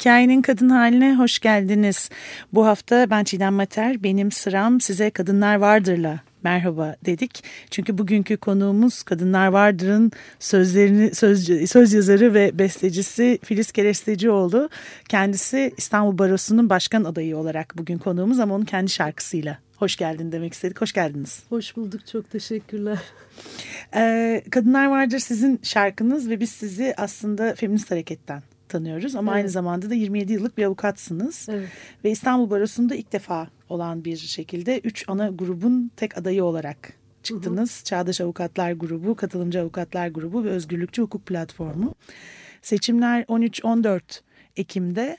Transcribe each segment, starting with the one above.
Hikayenin kadın haline hoş geldiniz. Bu hafta ben Çiğdem Mater, benim sıram size Kadınlar Vardır'la merhaba dedik. Çünkü bugünkü konuğumuz Kadınlar Vardır'ın sözlerini söz, söz yazarı ve bestecisi Filiz Kerestecioğlu. Kendisi İstanbul Barosu'nun başkan adayı olarak bugün konuğumuz ama onun kendi şarkısıyla hoş geldin demek istedik. Hoş geldiniz. Hoş bulduk çok teşekkürler. Ee, Kadınlar Vardır sizin şarkınız ve biz sizi aslında feminist hareketten tanıyoruz. Ama Evet. aynı zamanda da 27 yıllık bir avukatsınız. Evet. Ve İstanbul Barosu'nda ilk defa olan bir şekilde üç ana grubun tek adayı olarak çıktınız. Çağdaş Avukatlar Grubu, Katılımcı Avukatlar Grubu ve Özgürlükçü Hukuk Platformu. Seçimler 13-14 Ekim'de.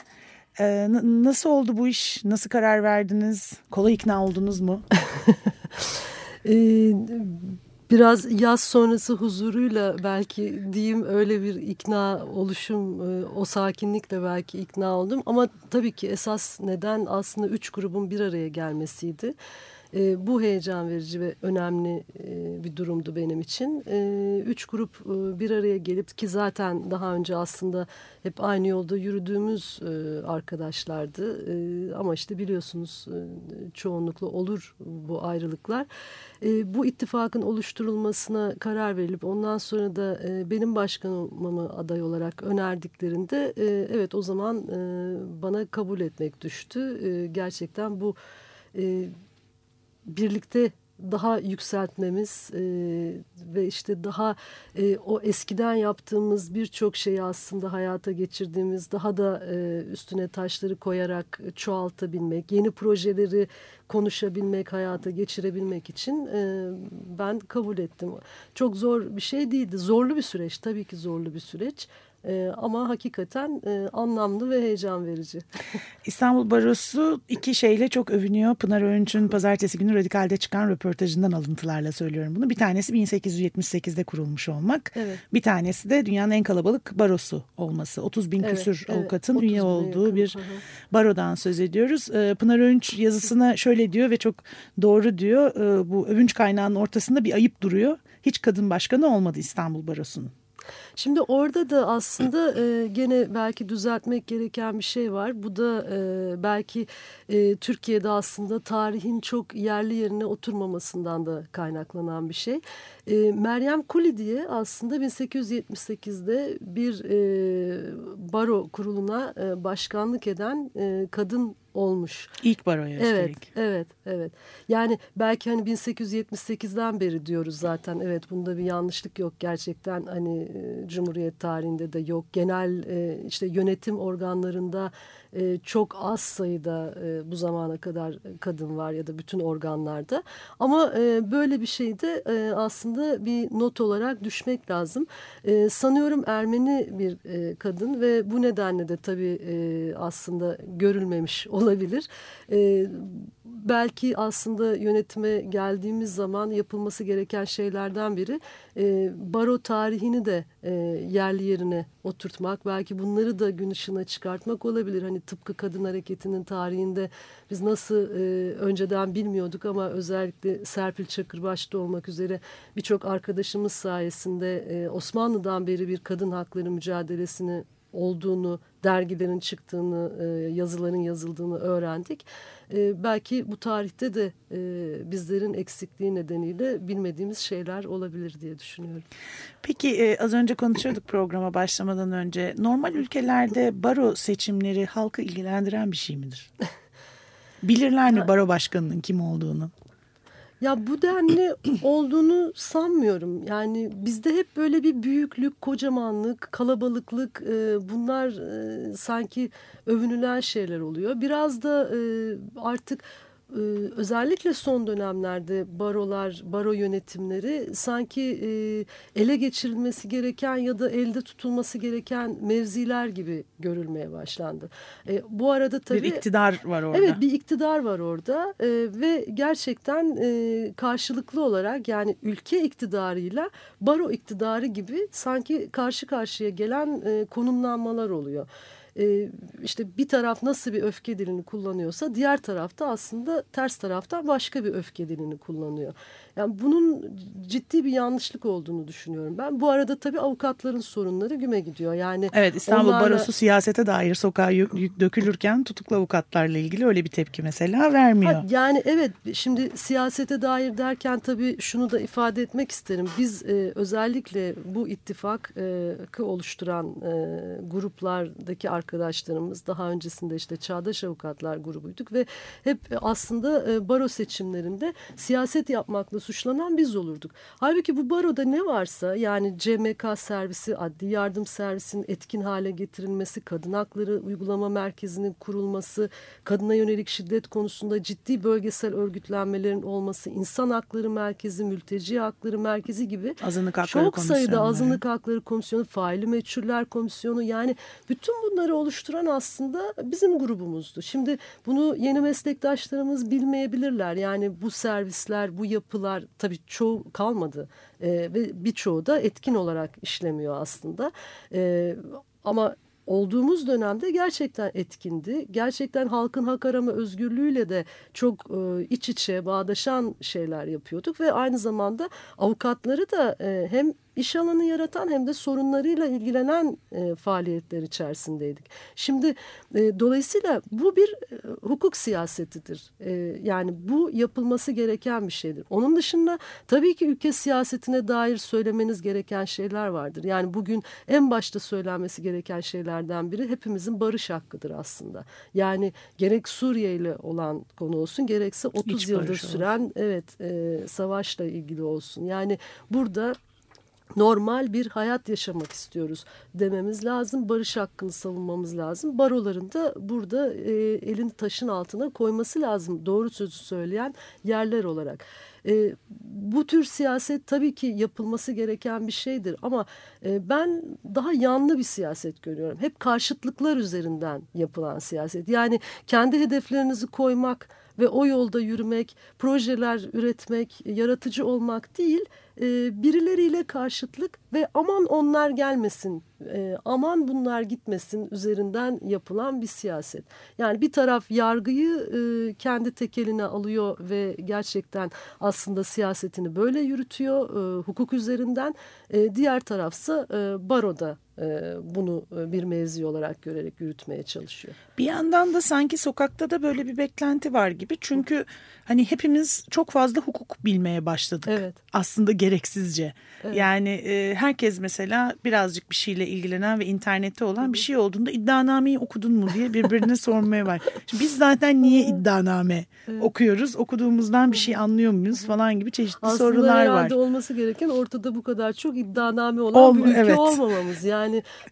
Ee, nasıl oldu bu iş? Nasıl karar verdiniz? Kolay ikna oldunuz mu? Ee, biraz yaz sonrası huzuruyla belki diyeyim öyle bir ikna oluşum, e, o sakinlikle belki ikna oldum. Ama tabii ki esas neden aslında üç grubun bir araya gelmesiydi. E, bu heyecan verici ve önemli e, bir durumdu benim için. E, üç grup e, bir araya gelip ki zaten daha önce aslında hep aynı yolda yürüdüğümüz e, arkadaşlardı. E, ama işte biliyorsunuz e, çoğunlukla olur bu ayrılıklar. E, bu ittifakın oluşturulmasına karar verilip ondan sonra da e, benim başkanımı aday olarak önerdiklerinde e, evet o zaman e, bana kabul etmek düştü. E, gerçekten bu e, birlikte daha yükseltmemiz e, ve işte daha e, o eskiden yaptığımız birçok şeyi aslında hayata geçirdiğimiz daha da e, üstüne taşları koyarak çoğaltabilmek, yeni projeleri konuşabilmek, hayata geçirebilmek için e, ben kabul ettim. Çok zor bir şey değildi. Zorlu bir süreç, tabii ki zorlu bir süreç. E, ama hakikaten e, anlamlı ve heyecan verici. İstanbul Barosu iki şeyle çok övünüyor. Pınar Öğünç'ün pazartesi günü Radikal'de çıkan röportajından alıntılarla söylüyorum bunu. Bir tanesi 1878'de kurulmuş olmak. Evet. Bir tanesi de dünyanın en kalabalık barosu olması. 30 bin Evet, küsür evet. avukatın 30 üye olduğu yakın. bir hı. barodan söz ediyoruz. Ee, Pınar Öğünç yazısına şöyle diyor ve çok doğru diyor. Ee, Bu övünç kaynağının ortasında bir ayıp duruyor. Hiç kadın başkanı olmadı İstanbul Barosu'nun. Şimdi orada da aslında e, gene belki düzeltmek gereken bir şey var. Bu da e, belki e, Türkiye'de aslında tarihin çok yerli yerine oturmamasından da kaynaklanan bir şey. E, Meryem Kuli diye aslında 1878'de bir e, baro kuruluna e, başkanlık eden e, kadın olmuş. İlk baroya Evet, üstelik. evet, evet. Yani belki hani 1878'den beri diyoruz zaten. Evet, bunda bir yanlışlık yok gerçekten. Hani e, Cumhuriyet tarihinde de yok. Genel e, işte yönetim organlarında e, çok az sayıda e, bu zamana kadar kadın var ya da bütün organlarda. Ama e, böyle bir şey de e, aslında bir not olarak düşmek lazım. E, sanıyorum Ermeni bir e, kadın ve bu nedenle de tabii e, aslında görülmemiş olabilir. E, belki aslında yönetime geldiğimiz zaman yapılması gereken şeylerden biri e, baro tarihini de e, yerli yerine oturtmak. Belki bunları da gün ışığına çıkartmak olabilir. Hani tıpkı kadın hareketinin tarihinde biz nasıl e, önceden bilmiyorduk ama özellikle Serpil Çakır başta olmak üzere birçok arkadaşımız sayesinde e, Osmanlı'dan beri bir kadın hakları mücadelesini olduğunu, dergilerin çıktığını, e, yazıların yazıldığını öğrendik. E, belki bu tarihte de e, bizlerin eksikliği nedeniyle bilmediğimiz şeyler olabilir diye düşünüyorum. Peki e, az önce konuşuyorduk programa başlamadan önce. Normal ülkelerde baro seçimleri halkı ilgilendiren bir şey midir? Bilirler mi baro başkanının kim olduğunu? Ya bu denli olduğunu sanmıyorum. Yani bizde hep böyle bir büyüklük, kocamanlık, kalabalıklık e, bunlar e, sanki övünülen şeyler oluyor. Biraz da e, artık e, özellikle son dönemlerde barolar, baro yönetimleri sanki e, ele geçirilmesi gereken ya da elde tutulması gereken mevziler gibi görülmeye başlandı. E, bu arada tabii... Bir iktidar var orada. Evet bir iktidar var orada e, ve gerçekten e, karşılıklı olarak yani ülke iktidarıyla baro iktidarı gibi sanki karşı karşıya gelen e, konumlanmalar oluyor. E, işte bir taraf nasıl bir öfke dilini kullanıyorsa diğer tarafta aslında ters taraftan başka bir öfke dilini kullanıyor. Yani bunun ciddi bir yanlışlık olduğunu düşünüyorum ben. Bu arada tabii avukatların sorunları güme gidiyor. Yani Evet İstanbul onlarla- Barosu siyasete dair sokağa yük, yük dökülürken tutuklu avukatlarla ilgili öyle bir tepki mesela vermiyor. Ha, yani evet şimdi siyasete dair derken tabii şunu da ifade etmek isterim. Biz e, özellikle bu ittifakı oluşturan e, gruplardaki arkadaşlarımız daha öncesinde işte Çağdaş Avukatlar grubuyduk ve hep aslında e, baro seçimlerinde siyaset yapmakla suçlanan biz olurduk. Halbuki bu baroda ne varsa yani CMK servisi, adli yardım servisinin etkin hale getirilmesi, kadın hakları uygulama merkezinin kurulması, kadına yönelik şiddet konusunda ciddi bölgesel örgütlenmelerin olması, insan hakları merkezi, mülteci hakları merkezi gibi Azınlık hakları çok sayıda azınlık hakları komisyonu, faili meçhuller komisyonu yani bütün bunları oluşturan aslında bizim grubumuzdu. Şimdi bunu yeni meslektaşlarımız bilmeyebilirler. Yani bu servisler, bu yapılar tabii çoğu kalmadı Ee, ve birçoğu da etkin olarak işlemiyor aslında. Ee, ama olduğumuz dönemde gerçekten etkindi. Gerçekten halkın hak arama özgürlüğüyle de çok e, iç içe bağdaşan şeyler yapıyorduk ve aynı zamanda avukatları da e, hem iş alanı yaratan hem de sorunlarıyla ilgilenen e, faaliyetler içerisindeydik. Şimdi e, dolayısıyla bu bir e, hukuk siyasetidir. E, yani bu yapılması gereken bir şeydir. Onun dışında tabii ki ülke siyasetine dair söylemeniz gereken şeyler vardır. Yani bugün en başta söylenmesi gereken şeylerden biri hepimizin barış hakkıdır aslında. Yani gerek Suriye ile olan konu olsun gerekse 30 İç yıldır süren olsun. evet e, savaşla ilgili olsun. Yani burada normal bir hayat yaşamak istiyoruz dememiz lazım. Barış hakkını savunmamız lazım. Baroların da burada e, elini taşın altına koyması lazım. Doğru sözü söyleyen yerler olarak. E, bu tür siyaset tabii ki yapılması gereken bir şeydir ama e, ben daha yanlı bir siyaset görüyorum. Hep karşıtlıklar üzerinden yapılan siyaset. Yani kendi hedeflerinizi koymak ve o yolda yürümek, projeler üretmek, yaratıcı olmak değil, e, birileriyle karşıtlık ve aman onlar gelmesin, e, aman bunlar gitmesin üzerinden yapılan bir siyaset. Yani bir taraf yargıyı e, kendi tekeline alıyor ve gerçekten aslında siyasetini böyle yürütüyor hukuk üzerinden. E, diğer tarafsa e, baroda bunu e, bir mevzi olarak görerek yürütmeye çalışıyor. Bir yandan da sanki sokakta da böyle bir beklenti var gibi. Çünkü hani hepimiz çok fazla hukuk bilmeye başladık. Evet. Aslında gereksizce. Evet. Yani e, herkes mesela birazcık bir şeyle ilgilenen ve internette olan bir şey olduğunda iddianameyi okudun mu diye birbirine sormaya var. Şimdi biz zaten niye iddianame okuyoruz? Okuduğumuzdan bir şey anlıyor muyuz falan gibi çeşitli Aslında sorular var. herhalde olması gereken ortada bu kadar çok iddianame olan Ol- bir ülke evet. olmamamız. Yani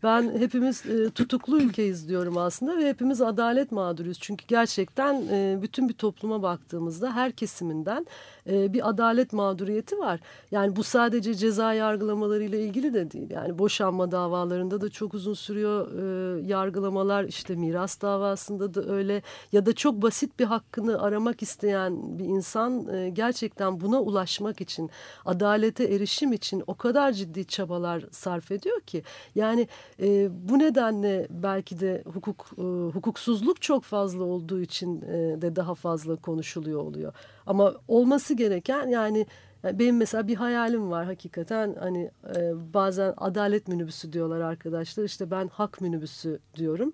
ben hepimiz e, tutuklu ülkeyiz diyorum aslında ve hepimiz adalet mağduruyuz. Çünkü gerçekten e, bütün bir topluma baktığımızda her kesiminden e, bir adalet mağduriyeti var. Yani bu sadece ceza yargılamalarıyla ilgili de değil. Yani boşanma davalarında da çok uzun sürüyor e, yargılamalar. İşte miras davasında da öyle ya da çok basit bir hakkını aramak isteyen bir insan e, gerçekten buna ulaşmak için, adalete erişim için o kadar ciddi çabalar sarf ediyor ki. Yani e, bu nedenle belki de hukuk e, hukuksuzluk çok fazla olduğu için e, de daha fazla konuşuluyor oluyor. Ama olması gereken yani benim mesela bir hayalim var hakikaten hani e, bazen adalet minibüsü diyorlar arkadaşlar işte ben hak minibüsü diyorum.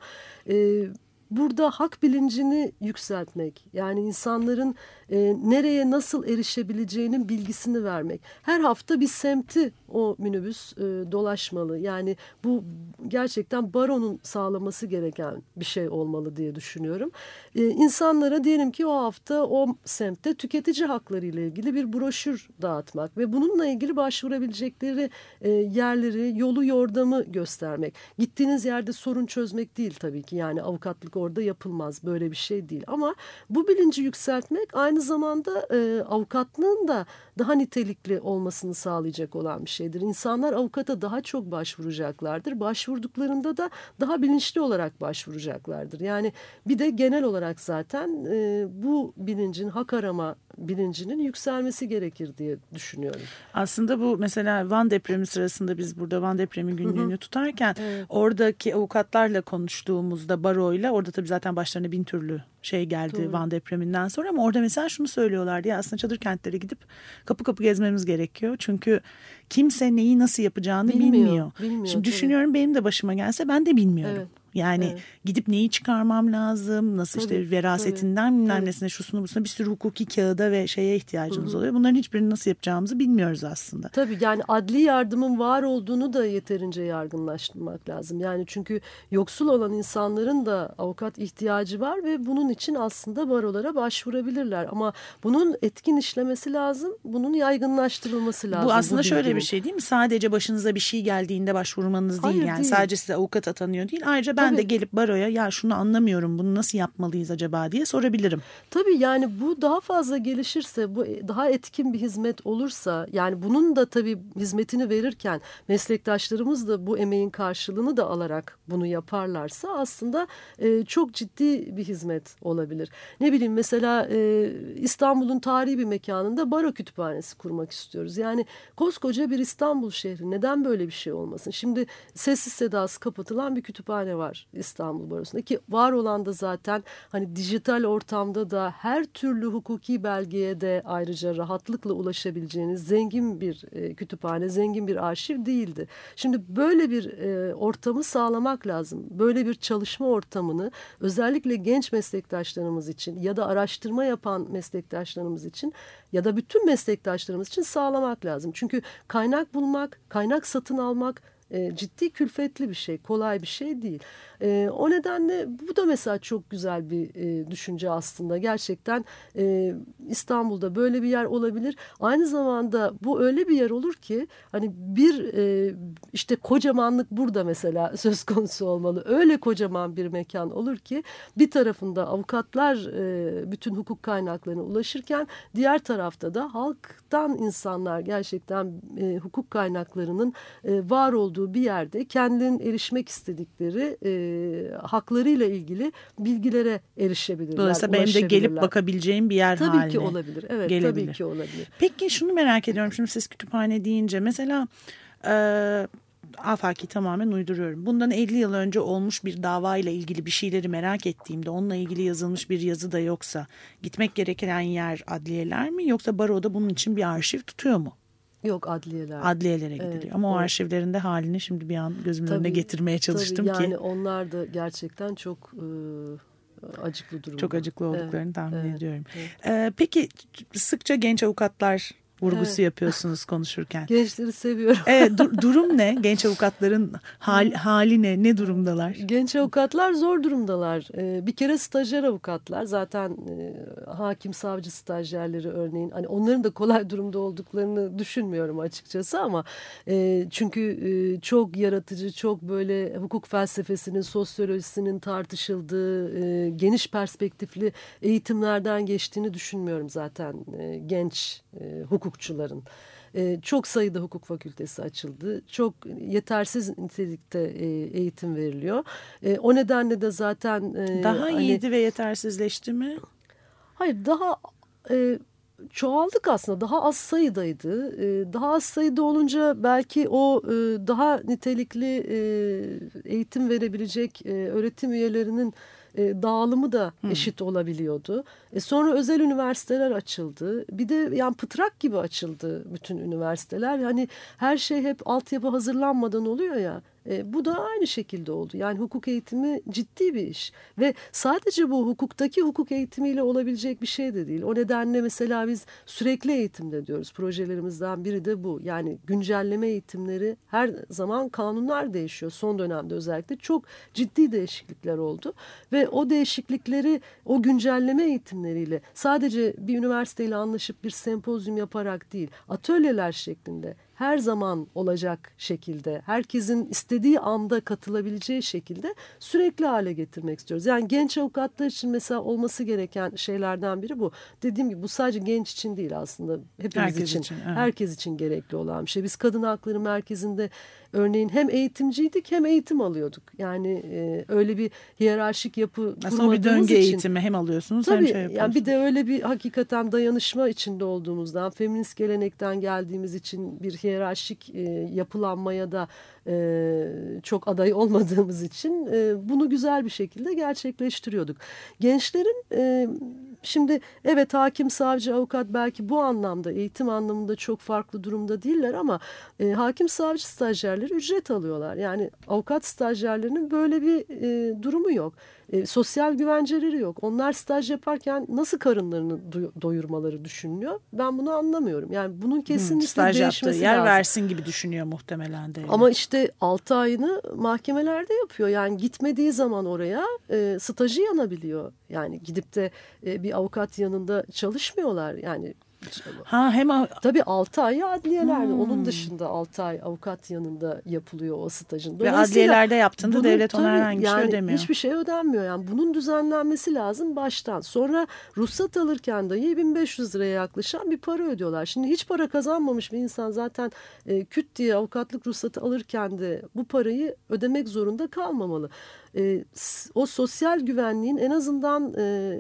E, burada hak bilincini yükseltmek yani insanların e, nereye nasıl erişebileceğinin bilgisini vermek. Her hafta bir semti o minibüs e, dolaşmalı yani bu gerçekten baronun sağlaması gereken bir şey olmalı diye düşünüyorum. E, insanlara diyelim ki o hafta o semtte tüketici hakları ile ilgili bir broşür dağıtmak ve bununla ilgili başvurabilecekleri e, yerleri, yolu, yordamı göstermek. Gittiğiniz yerde sorun çözmek değil tabii ki yani avukatlık orada yapılmaz böyle bir şey değil ama bu bilinci yükseltmek aynı zamanda e, avukatlığın da daha nitelikli olmasını sağlayacak olan bir şeydir. İnsanlar avukata daha çok başvuracaklardır. Başvurduklarında da daha bilinçli olarak başvuracaklardır. Yani bir de genel olarak zaten e, bu bilincin hak arama bilincinin yükselmesi gerekir diye düşünüyorum. Aslında bu mesela Van depremi sırasında biz burada Van depremi günlüğünü tutarken oradaki avukatlarla konuştuğumuzda baroyla orada tabii zaten başlarına bin türlü şey geldi Doğru. Van depreminden sonra ama orada mesela şunu söylüyorlardı ya aslında çadır kentlere gidip kapı kapı gezmemiz gerekiyor. Çünkü kimse neyi nasıl yapacağını Bilmiyor, bilmiyor. bilmiyor, Şimdi tabii. düşünüyorum benim de başıma gelse ben de bilmiyorum. Evet. Yani Evet. gidip neyi çıkarmam lazım, nasıl Tabii, işte verasetinden bilmem Evet. nesine şusunu busuna bir sürü hukuki kağıda ve şeye ihtiyacımız oluyor. Bunların hiçbirini nasıl yapacağımızı bilmiyoruz aslında. Tabii yani adli yardımın var olduğunu da yeterince yaygınlaştırmak lazım. Yani çünkü yoksul olan insanların da avukat ihtiyacı var ve bunun için aslında barolara başvurabilirler. Ama bunun etkin işlemesi lazım, bunun yaygınlaştırılması lazım. Bu aslında şöyle bilginin. bir şey değil mi? Sadece başınıza bir şey geldiğinde başvurmanız değil Hayır, yani. değil. Sadece size avukat atanıyor değil. Ayrıca ben de Tabii. gelip baroya ya şunu anlamıyorum bunu nasıl yapmalıyız acaba diye sorabilirim. Tabii yani bu daha fazla gelişirse, bu daha etkin bir hizmet olursa, yani bunun da tabii hizmetini verirken meslektaşlarımız da bu emeğin karşılığını da alarak bunu yaparlarsa aslında e, çok ciddi bir hizmet olabilir. Ne bileyim mesela e, İstanbul'un tarihi bir mekanında baro kütüphanesi kurmak istiyoruz. Yani koskoca bir İstanbul şehri neden böyle bir şey olmasın? Şimdi sessiz sedası kapatılan bir kütüphane var var İstanbul Barosu'nda ki var olan da zaten hani dijital ortamda da her türlü hukuki belgeye de ayrıca rahatlıkla ulaşabileceğiniz zengin bir e, kütüphane, zengin bir arşiv değildi. Şimdi böyle bir e, ortamı sağlamak lazım. Böyle bir çalışma ortamını özellikle genç meslektaşlarımız için ya da araştırma yapan meslektaşlarımız için ya da bütün meslektaşlarımız için sağlamak lazım. Çünkü kaynak bulmak, kaynak satın almak e, ciddi külfetli bir şey, kolay bir şey değil. E, o nedenle bu da mesela çok güzel bir e, düşünce aslında. Gerçekten e, İstanbul'da böyle bir yer olabilir. Aynı zamanda bu öyle bir yer olur ki hani bir e, işte kocamanlık burada mesela söz konusu olmalı. Öyle kocaman bir mekan olur ki bir tarafında avukatlar e, bütün hukuk kaynaklarına ulaşırken diğer tarafta da halktan insanlar gerçekten e, hukuk kaynaklarının e, var olduğu bir yerde kendilerinin erişmek istedikleri e, haklarıyla ilgili bilgilere erişebilirler. Dolayısıyla benim de gelip bakabileceğim bir yer Tabii haline ki olabilir. Evet gelebilir. tabii ki olabilir. Peki şunu merak ediyorum şimdi siz kütüphane deyince mesela e, afaki tamamen uyduruyorum. Bundan 50 yıl önce olmuş bir dava ile ilgili bir şeyleri merak ettiğimde onunla ilgili yazılmış bir yazı da yoksa gitmek gereken yer adliyeler mi yoksa baroda bunun için bir arşiv tutuyor mu? Yok adliyeler. Adliyelere gidiliyor Evet, ama o evet. arşivlerin de halini şimdi bir an gözümün önüne Tabii, getirmeye çalıştım tabii, ki Yani onlar da gerçekten çok e, acıklı durumda. çok acıklı olduklarını Evet, tahmin evet, ediyorum. evet. E, peki sıkça genç avukatlar vurgusu Evet. yapıyorsunuz konuşurken. Gençleri seviyorum. Evet, du- durum ne? Genç avukatların hal, hali ne? Ne durumdalar? Genç avukatlar zor durumdalar. Ee, bir kere stajyer avukatlar zaten e, hakim savcı stajyerleri örneğin hani onların da kolay durumda olduklarını düşünmüyorum açıkçası ama e, çünkü e, çok yaratıcı çok böyle hukuk felsefesinin sosyolojisinin tartışıldığı e, geniş perspektifli eğitimlerden geçtiğini düşünmüyorum zaten e, genç e, hukukçuların. E, çok sayıda hukuk fakültesi açıldı. Çok yetersiz nitelikte e, eğitim veriliyor. E, o nedenle de zaten... e, Daha hani- iyiydi ve yetersizleşti mi? Hayır daha e, çoğaldık aslında. Daha az sayıdaydı. E, daha az sayıda olunca belki o e, daha nitelikli eğitim verebilecek öğretim üyelerinin dağılımı da eşit olabiliyordu. E, sonra özel üniversiteler açıldı. Bir de yani pıtrak gibi açıldı bütün üniversiteler. Yani her şey hep altyapı hazırlanmadan oluyor ya. E, bu da aynı şekilde oldu. Yani hukuk eğitimi ciddi bir iş ve sadece bu hukuktaki hukuk eğitimiyle olabilecek bir şey de değil. O nedenle mesela biz sürekli eğitimde diyoruz. Projelerimizden biri de bu. Yani güncelleme eğitimleri her zaman kanunlar değişiyor. Son dönemde özellikle çok ciddi değişiklikler oldu ve o değişiklikleri o güncelleme eğitimleriyle sadece bir üniversiteyle anlaşıp bir sempozyum yaparak değil, atölyeler şeklinde her zaman olacak şekilde, herkesin istediği anda katılabileceği şekilde sürekli hale getirmek istiyoruz. Yani genç avukatlar için mesela olması gereken şeylerden biri bu. Dediğim gibi bu sadece genç için değil aslında hepimiz Herkes için, için, evet. herkes için gerekli olan bir şey. Biz Kadın Hakları Merkezi'nde örneğin hem eğitimciydik hem eğitim alıyorduk. Yani e, öyle bir hiyerarşik yapı Aslında bir döngü için. eğitimi hem alıyorsunuz hem Tabii şey yani yapıyorsunuz. bir de öyle bir hakikaten dayanışma içinde olduğumuzdan, feminist gelenekten geldiğimiz için bir hiyerarşik e, yapılanmaya da e, çok aday olmadığımız için e, bunu güzel bir şekilde gerçekleştiriyorduk. Gençlerin e, şimdi evet hakim, savcı, avukat belki bu anlamda eğitim anlamında çok farklı durumda değiller ama e, hakim, savcı stajyerleri ücret alıyorlar. Yani avukat stajyerlerinin böyle bir e, durumu yok. E, sosyal güvenceleri yok. Onlar staj yaparken nasıl karınlarını doy- doyurmaları düşünülüyor? Ben bunu anlamıyorum. Yani bunun kesinlikle Staj yaptığı değişmesi yer lazım. versin gibi düşünüyor muhtemelen de. Ama işte 6 ayını mahkemelerde yapıyor. Yani gitmediği zaman oraya e, stajı yanabiliyor. Yani gidip de e, bir avukat yanında çalışmıyorlar. Yani Ha hem tabii 6 ay adliyelerde. Hmm. Onun dışında 6 ay avukat yanında yapılıyor o stajın. ve adliyelerde yaptığında bunun devlet ona tabii herhangi bir şey yani ödemiyor. Hiçbir şey ödenmiyor. Yani bunun düzenlenmesi lazım baştan. Sonra ruhsat alırken dahi 1500 liraya yaklaşan bir para ödüyorlar. Şimdi hiç para kazanmamış bir insan zaten e, küt diye avukatlık ruhsatı alırken de bu parayı ödemek zorunda kalmamalı. E, o sosyal güvenliğin en azından e,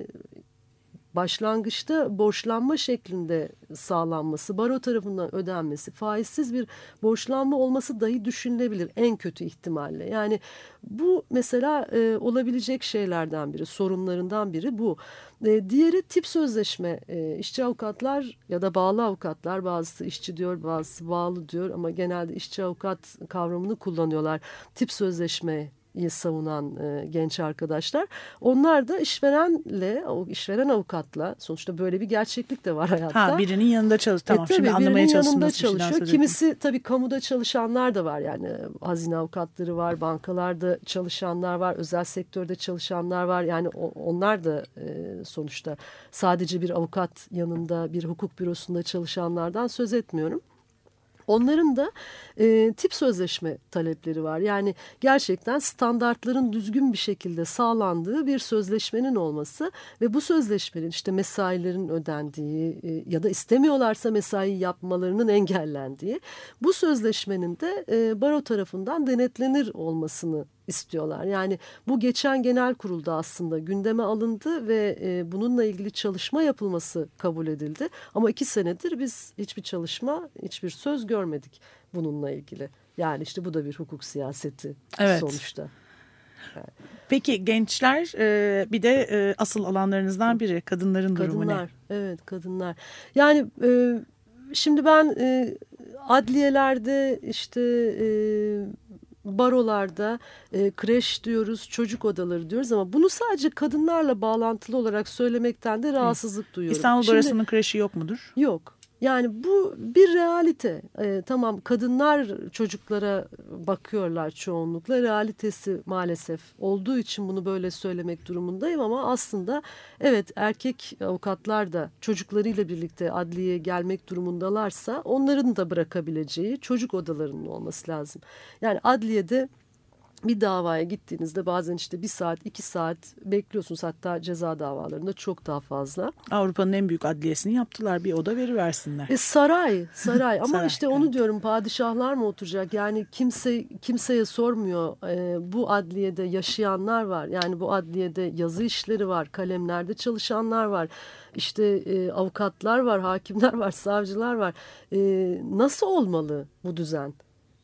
başlangıçta borçlanma şeklinde sağlanması, baro tarafından ödenmesi, faizsiz bir borçlanma olması dahi düşünülebilir en kötü ihtimalle. Yani bu mesela e, olabilecek şeylerden biri, sorunlarından biri bu. E, diğeri tip sözleşme. E, işçi avukatlar ya da bağlı avukatlar, bazısı işçi diyor, bazısı bağlı diyor ama genelde işçi avukat kavramını kullanıyorlar. Tip sözleşme savunan e, genç arkadaşlar. Onlar da işverenle, o işveren avukatla sonuçta böyle bir gerçeklik de var hayatta. Ha birinin yanında çalış. Tamam e, tabii, şimdi anlamaya yanında çalışıyor. çalışıyor. Kimisi tabii kamuda çalışanlar da var yani hazine avukatları var, bankalarda çalışanlar var, özel sektörde çalışanlar var. Yani onlar da e, sonuçta sadece bir avukat yanında bir hukuk bürosunda çalışanlardan söz etmiyorum. Onların da e, tip sözleşme talepleri var. Yani gerçekten standartların düzgün bir şekilde sağlandığı bir sözleşmenin olması ve bu sözleşmenin işte mesailerin ödendiği e, ya da istemiyorlarsa mesai yapmalarının engellendiği bu sözleşmenin de e, baro tarafından denetlenir olmasını istiyorlar. Yani bu geçen genel kurulda aslında gündeme alındı ve e, bununla ilgili çalışma yapılması kabul edildi. Ama iki senedir biz hiçbir çalışma, hiçbir söz görmedik bununla ilgili. Yani işte bu da bir hukuk siyaseti evet. sonuçta. Yani. Peki gençler e, bir de e, asıl alanlarınızdan biri kadınların kadınlar, durumu ne? Evet kadınlar. Yani e, şimdi ben e, adliyelerde işte... E, barolarda e, kreş diyoruz, çocuk odaları diyoruz ama bunu sadece kadınlarla bağlantılı olarak söylemekten de rahatsızlık duyuyorum. İstanbul Barosu'nun kreşi yok mudur? Yok. Yani bu bir realite. Ee, tamam kadınlar çocuklara bakıyorlar çoğunlukla. Realitesi maalesef olduğu için bunu böyle söylemek durumundayım ama aslında evet erkek avukatlar da çocuklarıyla birlikte adliyeye gelmek durumundalarsa onların da bırakabileceği çocuk odalarının olması lazım. Yani adliyede bir davaya gittiğinizde bazen işte bir saat iki saat bekliyorsunuz hatta ceza davalarında çok daha fazla. Avrupa'nın en büyük adliyesini yaptılar bir oda veriversinler. E, saray saray ama Saray, işte onu evet. diyorum padişahlar mı oturacak yani kimse kimseye sormuyor e, bu adliyede yaşayanlar var yani bu adliyede yazı işleri var kalemlerde çalışanlar var işte e, avukatlar var hakimler var savcılar var e, nasıl olmalı bu düzen?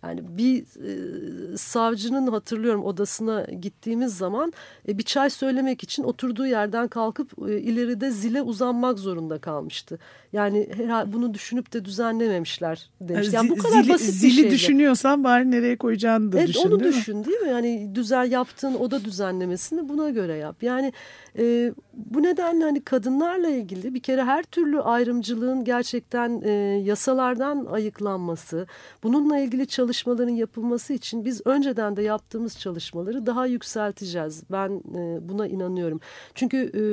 Yani bir e, savcının hatırlıyorum odasına gittiğimiz zaman e, bir çay söylemek için oturduğu yerden kalkıp e, ileride zile uzanmak zorunda kalmıştı. Yani herhalde bunu düşünüp de düzenlememişler demiş. Yani bu kadar zili, basit bir zili şeydi. düşünüyorsan bari nereye koyacağını da Evet düşün onu değil mi? düşün değil mi? Yani düzen yaptığın oda düzenlemesini buna göre yap. Yani e, bu nedenle hani kadınlarla ilgili bir kere her türlü ayrımcılığın gerçekten e, yasalardan ayıklanması, bununla ilgili çalışmaların yapılması için biz önceden de yaptığımız çalışmaları daha yükselteceğiz. Ben e, buna inanıyorum. Çünkü e,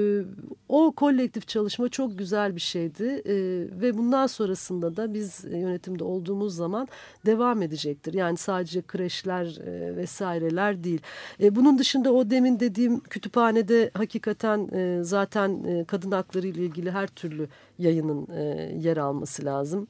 o kolektif çalışma çok güzel bir şeydi e, ve bundan sonrasında da biz yönetimde olduğumuz zaman devam edecektir. Yani sadece kreşler e, vesaireler değil. E, bunun dışında o demin dediğim kütüphanede hakikaten e, zaten e, kadın hakları ile ilgili her türlü yayının e, yer alması lazım.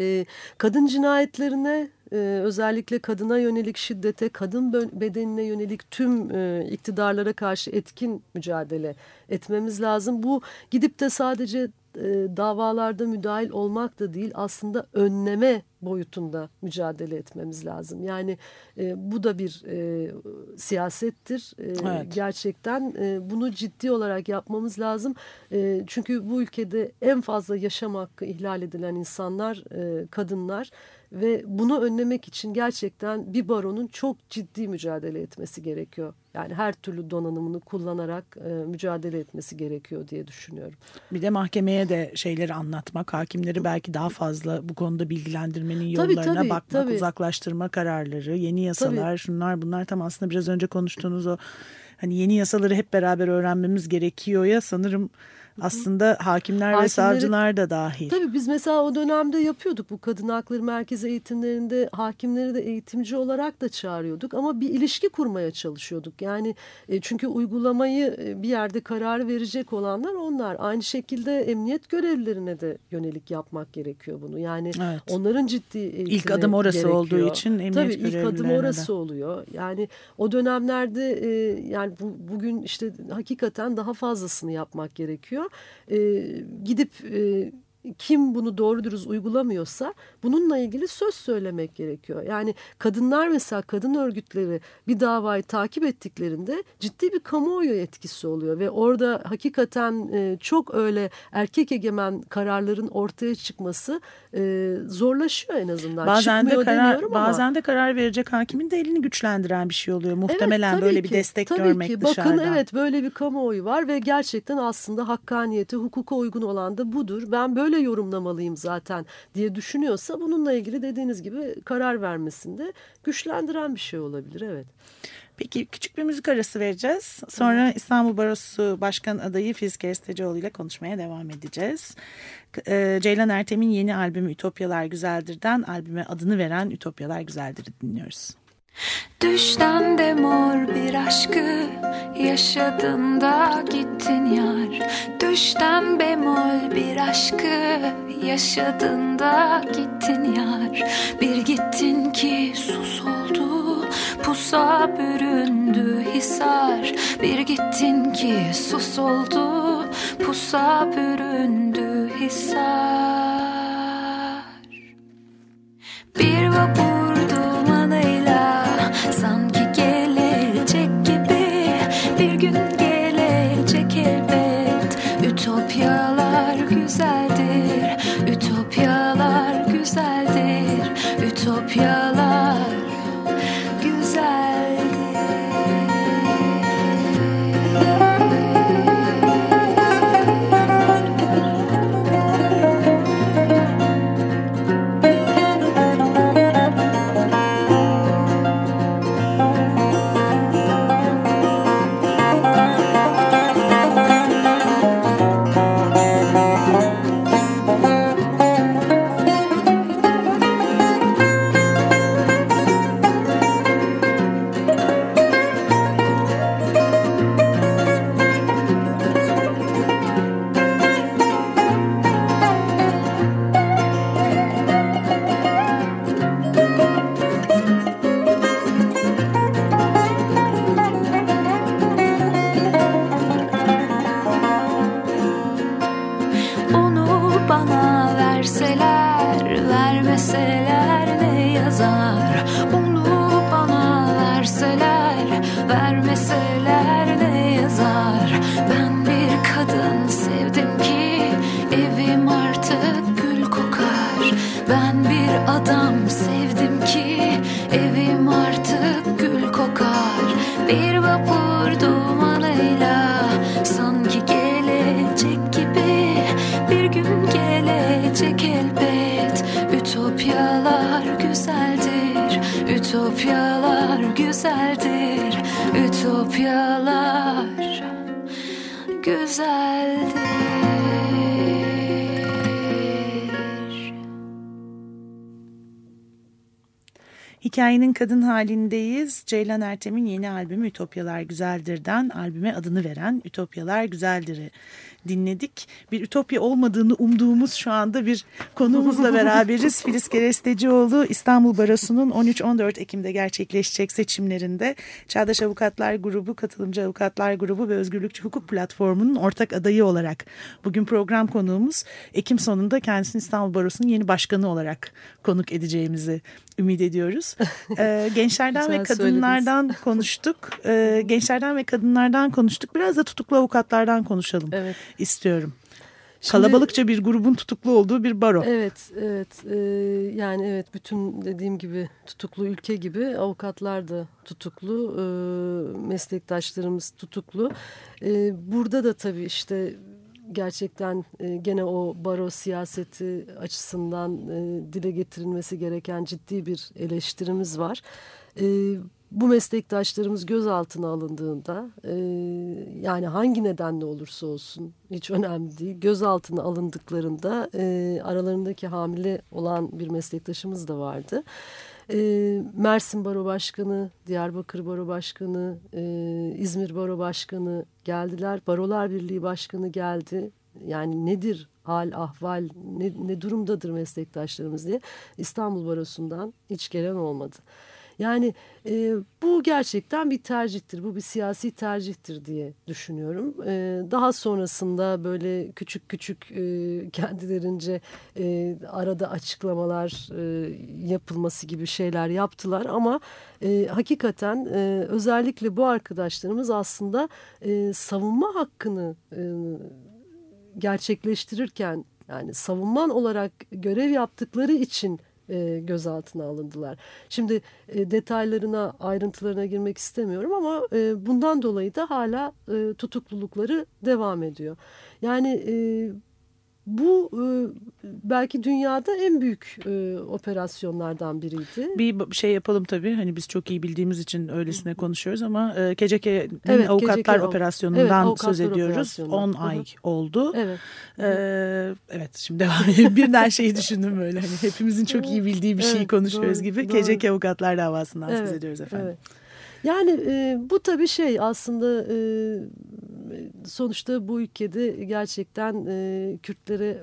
E, kadın cinayetlerine e, özellikle kadına yönelik şiddete, kadın bedenine yönelik tüm e, iktidarlara karşı etkin mücadele etmemiz lazım. Bu gidip de sadece e, davalarda müdahil olmak da değil aslında önleme boyutunda mücadele etmemiz lazım. Yani e, bu da bir e, siyasettir. E, Evet. Gerçekten e, bunu ciddi olarak yapmamız lazım. E, çünkü bu ülkede en fazla yaşam hakkı ihlal edilen insanlar e, kadınlar ve bunu önlemek için gerçekten bir baronun çok ciddi mücadele etmesi gerekiyor. Yani her türlü donanımını kullanarak e, mücadele etmesi gerekiyor diye düşünüyorum. Bir de mahkemeye de şeyleri anlatmak, hakimleri belki daha fazla bu konuda bilgilendirmenin Tabii, yollarına tabii, bakmak, tabii. uzaklaştırma kararları, yeni yasalar, şunlar bunlar tam aslında biraz önce konuştuğunuz o hani yeni yasaları hep beraber öğrenmemiz gerekiyor ya sanırım aslında hakimler ve Hakimleri- savcılar da dahil. Tabii biz mesela o dönemde yapıyorduk bu kadın hakları merkezi eğitimlerinde hakimleri de eğitimci olarak da çağırıyorduk ama bir ilişki kurmaya çalışıyorduk. Yani e, çünkü uygulamayı e, bir yerde karar verecek olanlar onlar. Aynı şekilde emniyet görevlilerine de yönelik yapmak gerekiyor bunu. Yani Evet. onların ciddi eğitimi İlk adım orası gerekiyor. olduğu için emniyet Tabii ilk adım görevlilerine de. orası oluyor. Yani o dönemlerde e, yani bu, bugün işte hakikaten daha fazlasını yapmak gerekiyor. E, gidip e, kim bunu doğru dürüst uygulamıyorsa bununla ilgili söz söylemek gerekiyor. Yani kadınlar mesela kadın örgütleri bir davayı takip ettiklerinde ciddi bir kamuoyu etkisi oluyor ve orada hakikaten e, çok öyle erkek egemen kararların ortaya çıkması e, zorlaşıyor en azından. Bazen de karar ama. bazen de karar verecek hakimin de elini güçlendiren bir şey oluyor. Muhtemelen tabii böyle bir ki, destek tabii görmek ki. dışarıdan. Bakın evet böyle bir kamuoyu var ve gerçekten aslında hakkaniyeti, hukuka uygun olan da budur. Ben böyle yorumlamalıyım zaten diye düşünüyorsa bununla ilgili dediğiniz gibi karar vermesinde güçlendiren bir şey olabilir evet. Peki küçük bir müzik arası vereceğiz. Sonra İstanbul Barosu Başkan adayı Filiz Kerestecioğlu ile konuşmaya devam edeceğiz. E, Ceylan Ertem'in yeni albümü Ütopyalar Güzeldir'den albüme adını veren Ütopyalar Güzeldir'i dinliyoruz. Düşten de mor bir aşkı yaşadın da gittin yar. Düşten bemol bir aşkı yaşadın da gittin yar. Bir gittin ki sus oldu pusa büründü hisar. Bir gittin ki sus oldu pusa büründü hisar. Bir vapur ütopyalar Hikayenin kadın halindeyiz. Ceylan Ertem'in yeni albümü Ütopyalar Güzeldir'den albüme adını veren Ütopyalar Güzeldir'i dinledik. Bir ütopya olmadığını umduğumuz şu anda bir konuğumuzla beraberiz. Filiz Kerestecioğlu İstanbul Barosu'nun 13-14 Ekim'de gerçekleşecek seçimlerinde Çağdaş Avukatlar Grubu, Katılımcı Avukatlar Grubu ve Özgürlükçü Hukuk Platformu'nun ortak adayı olarak bugün program konuğumuz. Ekim sonunda kendisini İstanbul Barosu'nun yeni başkanı olarak konuk edeceğimizi ümit ediyoruz. Ee, gençlerden ve kadınlardan konuştuk. Ee, gençlerden ve kadınlardan konuştuk. Biraz da tutuklu avukatlardan konuşalım Evet. İstiyorum. Şimdi- Kalabalıkça bir grubun tutuklu olduğu bir baro. Evet, evet. Ee, yani evet bütün dediğim gibi tutuklu ülke gibi avukatlar da tutuklu, ee, meslektaşlarımız tutuklu. Ee, burada da tabii işte gerçekten e, gene o baro siyaseti açısından e, dile getirilmesi gereken ciddi bir eleştirimiz var. E, bu meslektaşlarımız gözaltına alındığında e, yani hangi nedenle olursa olsun hiç önemli değil gözaltına alındıklarında e, aralarındaki hamile olan bir meslektaşımız da vardı. E, Mersin Baro Başkanı, Diyarbakır Baro Başkanı, e, İzmir Baro Başkanı geldiler. Barolar Birliği Başkanı geldi. Yani nedir hal, ahval, ne, ne durumdadır meslektaşlarımız diye İstanbul Barosu'ndan hiç gelen olmadı. Yani e, bu gerçekten bir tercihtir. Bu bir siyasi tercihtir diye düşünüyorum. E, daha sonrasında böyle küçük küçük e, kendilerince e, arada açıklamalar e, yapılması gibi şeyler yaptılar. Ama e, hakikaten e, özellikle bu arkadaşlarımız aslında e, savunma hakkını e, gerçekleştirirken yani savunman olarak görev yaptıkları için e, gözaltına alındılar. Şimdi e, detaylarına, ayrıntılarına girmek istemiyorum ama e, bundan dolayı da hala tutuklulukları devam ediyor. Yani e, bu e, belki dünyada en büyük e, operasyonlardan biriydi. Bir şey yapalım tabii. Hani biz çok iyi bildiğimiz için öylesine konuşuyoruz ama e, KCK'nin Evet, avukatlar KCK operasyonundan Evet, avukatlar söz ediyoruz. operasyonu. 10 Hı hı. ay oldu. Evet. Ee, evet şimdi. Birden şeyi düşündüm böyle. Hani hepimizin çok iyi bildiği bir şeyi Evet, konuşuyoruz doğru, gibi. doğru. KCK avukatlar davasından söz Evet, ediyoruz efendim. Evet. Yani e, bu tabii şey aslında e, sonuçta bu ülkede gerçekten e, Kürtlere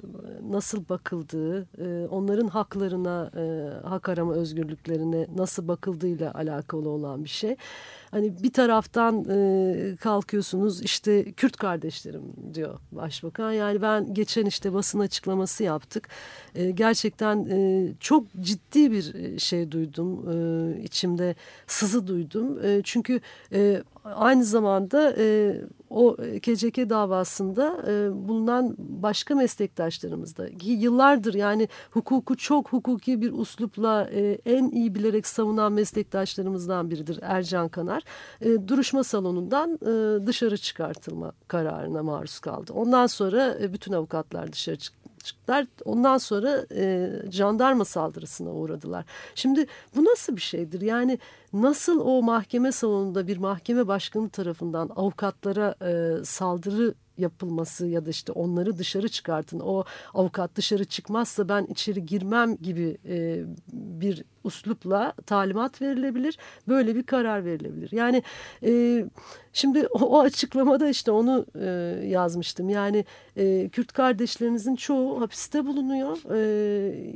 nasıl bakıldığı, e, onların haklarına, e, hak arama özgürlüklerine nasıl bakıldığıyla alakalı olan bir şey. Hani bir taraftan e, kalkıyorsunuz işte Kürt kardeşlerim diyor başbakan. Yani ben geçen işte basın açıklaması yaptık. E, gerçekten e, çok ciddi bir e, şey duydum. E, içimde sızı duydum. E, çünkü e, aynı zamanda e, o KCK davasında e, bulunan başka meslektaşlarımız da yıllardır yani hukuku çok hukuki bir uslupla e, en iyi bilerek savunan meslektaşlarımızdan biridir Ercan Kanar. E, duruşma salonundan e, dışarı çıkartılma kararına maruz kaldı. Ondan sonra e, bütün avukatlar dışarı çıktı çıktılar. Ondan sonra e, jandarma saldırısına uğradılar. Şimdi bu nasıl bir şeydir? Yani nasıl o mahkeme salonunda bir mahkeme başkanı tarafından avukatlara e, saldırı yapılması ya da işte onları dışarı çıkartın. O avukat dışarı çıkmazsa ben içeri girmem gibi e, bir uslupla talimat verilebilir. Böyle bir karar verilebilir. Yani e, şimdi o, o açıklamada işte onu e, yazmıştım. Yani e, Kürt kardeşlerinizin çoğu hapiste bulunuyor. E,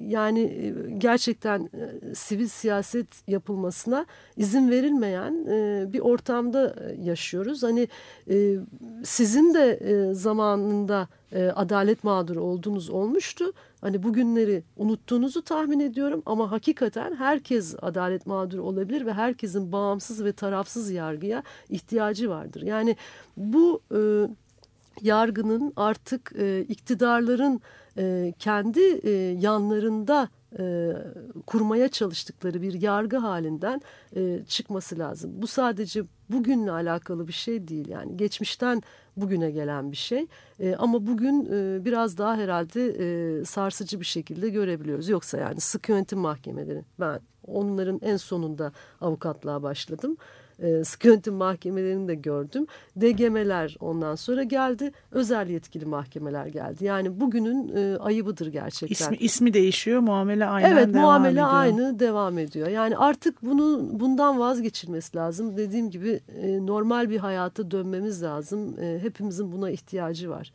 yani e, gerçekten e, sivil siyaset yapılmasına izin verilmeyen e, bir ortamda e, yaşıyoruz. Hani e, sizin de e, zamanında e, adalet mağduru olduğunuz olmuştu. Hani bugünleri unuttuğunuzu tahmin ediyorum ama hakikaten herkes adalet mağduru olabilir ve herkesin bağımsız ve tarafsız yargıya ihtiyacı vardır. Yani bu e, yargının artık e, iktidarların e, kendi e, yanlarında e, kurmaya çalıştıkları bir yargı halinden e, çıkması lazım. Bu sadece bugünle alakalı bir şey değil yani geçmişten bugüne gelen bir şey e, ama bugün e, biraz daha herhalde e, sarsıcı bir şekilde görebiliyoruz. Yoksa yani sıkı yönetim mahkemeleri ben onların en sonunda avukatlığa başladım. E, sıkı yönetim mahkemelerini de gördüm. DGM'ler ondan sonra geldi. Özel yetkili mahkemeler geldi. Yani bugünün e, ayıbıdır gerçekten. İsmi, ismi değişiyor, muamele aynen Evet devam muamele ediyor. aynı devam ediyor. Yani artık bunu bundan vazgeçilmesi lazım. Dediğim gibi e, normal bir hayata dönmemiz lazım. E, hepimizin buna ihtiyacı var.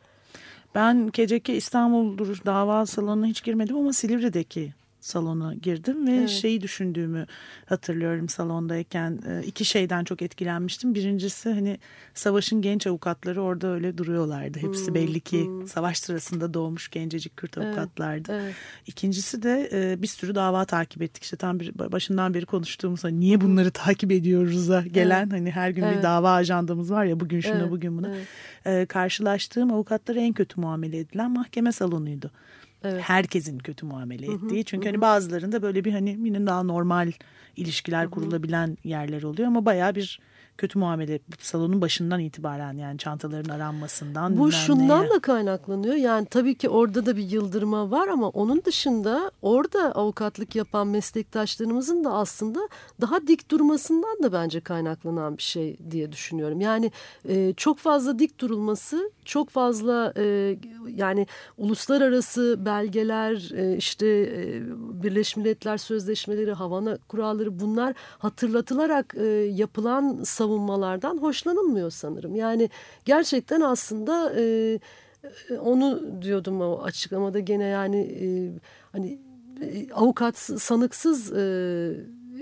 Ben KCK İstanbul'dur dava salonuna hiç girmedim ama Silivri'deki salona girdim ve Evet. şeyi düşündüğümü hatırlıyorum salondayken E, iki şeyden çok etkilenmiştim. Birincisi hani savaşın genç avukatları orada öyle duruyorlardı. Hepsi belli ki savaş sırasında doğmuş gencecik Kürt avukatlardı. Evet. İkincisi de e, bir sürü dava takip ettik. İşte tam bir başından beri konuştuğumuz hani niye bunları takip ediyoruz'a gelen hani her gün bir Evet. dava ajandamız var ya bugün şuna Evet, bugün buna. evet. E, karşılaştığım avukatlara en kötü muamele edilen mahkeme salonuydu. Evet. Herkesin kötü muamele ettiği. Çünkü hani bazılarında böyle bir hani yine daha normal ilişkiler kurulabilen yerler oluyor ama bayağı bir kötü muamele salonun başından itibaren yani çantaların aranmasından Bu şundan neye. da kaynaklanıyor. Yani tabii ki orada da bir yıldırma var ama onun dışında orada avukatlık yapan meslektaşlarımızın da aslında daha dik durmasından da bence kaynaklanan bir şey diye düşünüyorum. Yani e, çok fazla dik durulması, çok fazla e, yani uluslararası belgeler, e, işte e, Birleşmiş Milletler Sözleşmeleri, Havana kuralları bunlar hatırlatılarak e, yapılan savunmalardan hoşlanılmıyor sanırım. Yani gerçekten aslında e, onu diyordum o açıklamada gene yani e, hani e, avukat sanıksız e,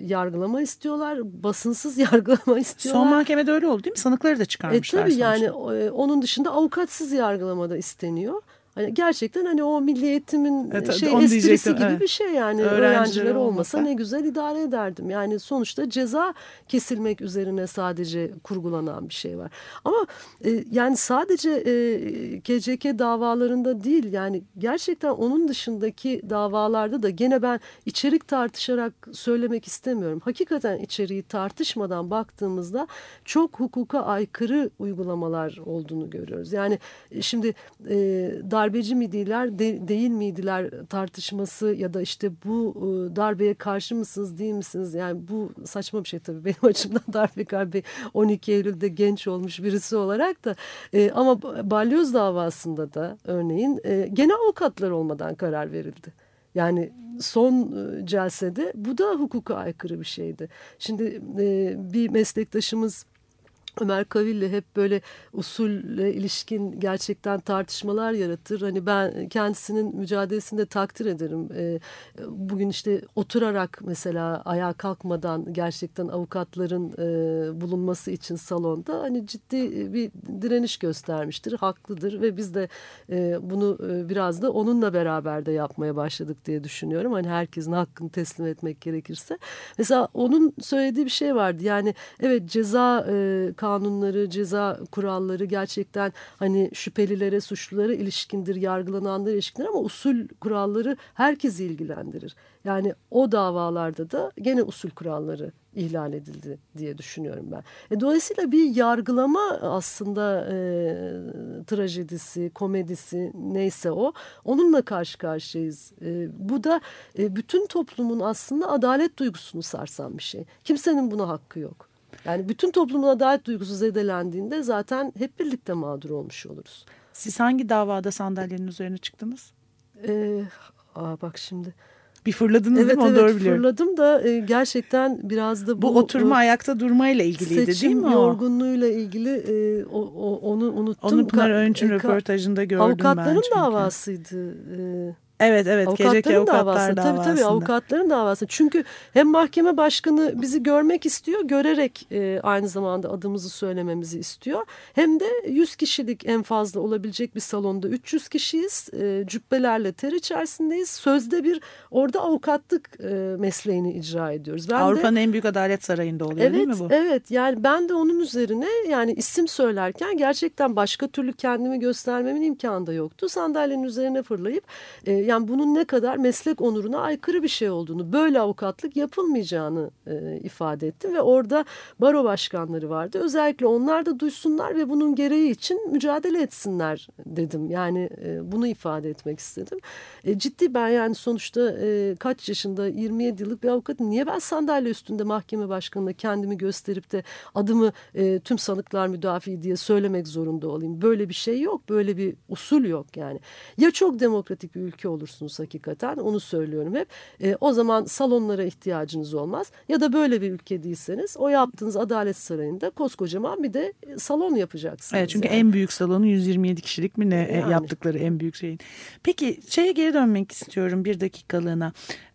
yargılama istiyorlar, basınsız yargılama istiyorlar. Son mahkemede öyle oldu değil mi? Sanıkları da E çıkarmışlar tabii sonuçta. yani e, onun dışında avukatsız yargılamada isteniyor. Hani gerçekten hani o milli eğitimin Evet, şey esprisi gibi evet. bir şey yani Öğrenciler öğrenciler olmasa ne güzel idare ederdim. Yani sonuçta ceza kesilmek üzerine sadece kurgulanan bir şey var. Ama e, yani sadece e, KCK davalarında değil yani gerçekten onun dışındaki davalarda da gene ben içerik tartışarak söylemek istemiyorum. Hakikaten içeriği tartışmadan baktığımızda çok hukuka aykırı uygulamalar olduğunu görüyoruz. Yani e, şimdi e, darbeci miydiler de- değil miydiler tartışması ya da işte bu e, darbeye karşı mısınız değil misiniz? Yani bu saçma bir şey tabii benim açımdan darbe kalbi 12 Eylül'de genç olmuş birisi olarak da e, ama balyoz davasında da örneğin e, gene avukatlar olmadan karar verildi. Yani son e, celsede bu da hukuka aykırı bir şeydi. Şimdi e, bir meslektaşımız Ömer Kavil'le hep böyle usulle ilişkin gerçekten tartışmalar yaratır. Hani ben kendisinin mücadelesini de takdir ederim. Ee, bugün işte oturarak mesela ayağa kalkmadan gerçekten avukatların e, bulunması için salonda hani ciddi bir direniş göstermiştir. Haklıdır ve biz de e, bunu e, biraz da onunla beraber de yapmaya başladık diye düşünüyorum. Hani herkesin hakkını teslim etmek gerekirse. Mesela onun söylediği bir şey vardı. Yani evet ceza e, kanunları, ceza kuralları gerçekten hani şüphelilere, suçlulara ilişkindir, yargılananlara ilişkindir ama usul kuralları herkesi ilgilendirir. Yani o davalarda da gene usul kuralları ihlal edildi diye düşünüyorum ben. E, dolayısıyla bir yargılama aslında e, trajedisi, komedisi neyse o onunla karşı karşıyayız. E, bu da e, bütün toplumun aslında adalet duygusunu sarsan bir şey. Kimsenin buna hakkı yok. Yani bütün toplumun adalet duygusu zedelendiğinde zaten hep birlikte mağdur olmuş oluruz. Siz hangi davada sandalyenin üzerine çıktınız? Ee, aa bak şimdi. Bir fırladınız Evet değil mi? Onu evet doğru biliyorum. fırladım da e, gerçekten biraz da Bu, bu, oturma bu ayakta durmayla ilgiliydi seçim değil mi o? yorgunluğuyla ilgili e, o, o- onu unuttum. Onu Pınar Öğünç'ün e, röportajında gördüm ben Avukatların davasıydı. E, Evet evet avukatların geceki avukatlar davası. davasında. Tabii tabii avukatların davası. Çünkü hem mahkeme başkanı bizi görmek istiyor, görerek e, aynı zamanda adımızı söylememizi istiyor. Hem de 100 kişilik en fazla olabilecek bir salonda 300 kişiyiz. E, cübbelerle ter içerisindeyiz. Sözde bir orada avukatlık e, mesleğini icra ediyoruz. Ben de- Avrupa'nın en büyük adalet sarayında oluyor değil Evet, mi bu? evet. Yani ben de onun üzerine yani isim söylerken gerçekten başka türlü kendimi göstermemin imkanı da yoktu. Sandalyenin üzerine fırlayıp e, yani bunun ne kadar meslek onuruna aykırı bir şey olduğunu, böyle avukatlık yapılmayacağını e, ifade ettim ve orada baro başkanları vardı. Özellikle onlar da duysunlar ve bunun gereği için mücadele etsinler dedim. Yani e, bunu ifade etmek istedim. E, ciddi ben yani sonuçta e, kaç yaşında 27 yıllık bir avukatım. Niye ben sandalye üstünde mahkeme başkanına kendimi gösterip de adımı e, tüm sanıklar müdafi diye söylemek zorunda olayım? Böyle bir şey yok. Böyle bir usul yok yani. Ya çok demokratik bir ülke olursunuz hakikaten onu söylüyorum hep. E, o zaman salonlara ihtiyacınız olmaz. Ya da böyle bir ülke değilseniz o yaptığınız Adalet Sarayı'nda koskocaman bir de e, salon yapacaksınız. Evet çünkü yani. en büyük salonu 127 kişilik mi ne e, Yani. yaptıkları en büyük şeyin. Peki şeye geri dönmek istiyorum bir dakikalığına.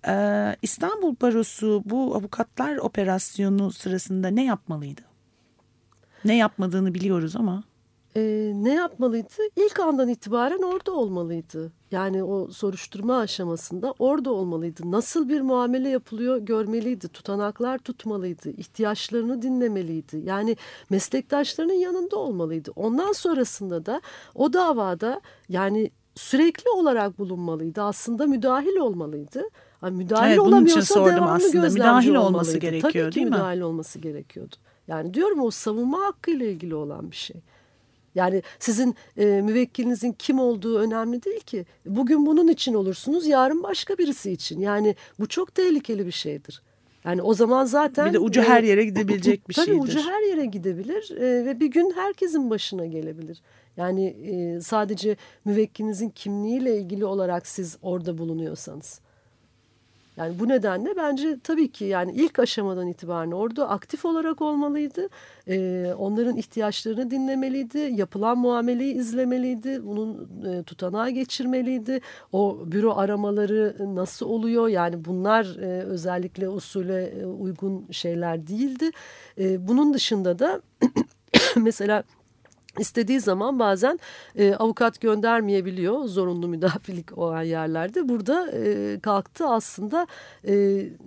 Ee, İstanbul Barosu bu avukatlar operasyonu sırasında ne yapmalıydı? Ne yapmadığını biliyoruz ama. E, ne yapmalıydı? İlk andan itibaren orada olmalıydı. Yani o soruşturma aşamasında orada olmalıydı. Nasıl bir muamele yapılıyor görmeliydi. Tutanaklar tutmalıydı. ihtiyaçlarını dinlemeliydi. Yani meslektaşlarının yanında olmalıydı. Ondan sonrasında da o davada yani sürekli olarak bulunmalıydı. Aslında müdahil olmalıydı. Yani müdahil Evet, olamıyorsa devamlı aslında. gözlemci Müdahil olması gerekiyor, Tabii ki değil mi? müdahil olması gerekiyordu. Yani diyorum o savunma hakkıyla ilgili olan bir şey. Yani sizin e, müvekkilinizin kim olduğu önemli değil ki. Bugün bunun için olursunuz, yarın başka birisi için. Yani bu çok tehlikeli bir şeydir. Yani o zaman zaten... Bir de ucu her yere gidebilecek bir tabii şeydir. ucu her yere gidebilir e, ve bir gün herkesin başına gelebilir. Yani e, sadece müvekkilinizin kimliğiyle ilgili olarak siz orada bulunuyorsanız. Yani bu nedenle bence tabii ki yani ilk aşamadan itibaren orada aktif olarak olmalıydı. Ee, onların ihtiyaçlarını dinlemeliydi. Yapılan muameleyi izlemeliydi. Bunun e, tutanağa geçirmeliydi. O büro aramaları nasıl oluyor? Yani bunlar e, özellikle usule e, uygun şeyler değildi. E, bunun dışında da mesela istediği zaman bazen e, avukat göndermeyebiliyor zorunlu müdafilik olan yerlerde. Burada e, kalktı aslında e,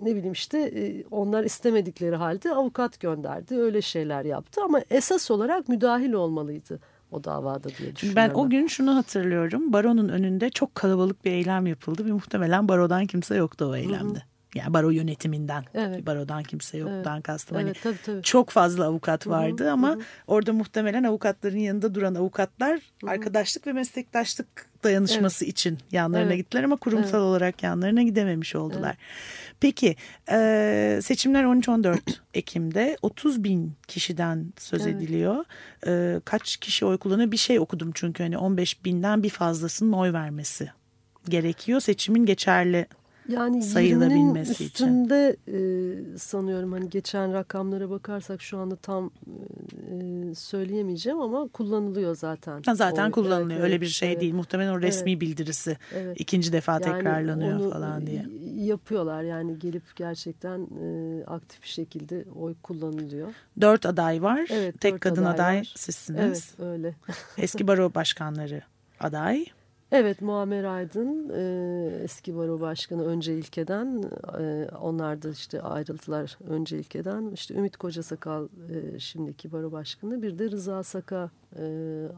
ne bileyim işte e, onlar istemedikleri halde avukat gönderdi. Öyle şeyler yaptı ama esas olarak müdahil olmalıydı o davada diye düşünüyorum. ben o gün şunu hatırlıyorum. Baronun önünde çok kalabalık bir eylem yapıldı ve muhtemelen barodan kimse yoktu o eylemde. Yani baro yönetiminden. Evet. Barodan kimse yoktan kastım. Hani Evet tabii tabii. çok fazla avukat vardı ama orada muhtemelen avukatların yanında duran avukatlar arkadaşlık ve meslektaşlık dayanışması için yanlarına Evet. gittiler ama kurumsal olarak yanlarına gidememiş oldular. Peki e, seçimler 13-14 Ekim'de 30 bin kişiden söz Evet. ediliyor. E, kaç kişi oy kullanıyor bir şey okudum çünkü hani 15 binden bir fazlasının oy vermesi gerekiyor seçimin geçerli Yani sayılabilmesi 20'nin için. üstünde e, sanıyorum hani geçen rakamlara bakarsak şu anda tam e, söyleyemeyeceğim ama kullanılıyor zaten. Ha, zaten Oy. kullanılıyor Evet, öyle bir şey evet. değil muhtemelen o resmi Evet. bildirisi Evet. ikinci defa Yani tekrarlanıyor falan diye. Yapıyorlar yani gelip gerçekten e, aktif bir şekilde oy kullanılıyor. Dört aday var. Evet, Tek kadın aday aday, var. sizsiniz. Evet öyle. Eski baro başkanları aday. Evet Muammer Aydın e, eski baro başkanı önce ilkeden e, onlar da işte ayrıldılar önce ilkeden işte Ümit Kocasakal e, şimdiki baro başkanı bir de Rıza Saka e,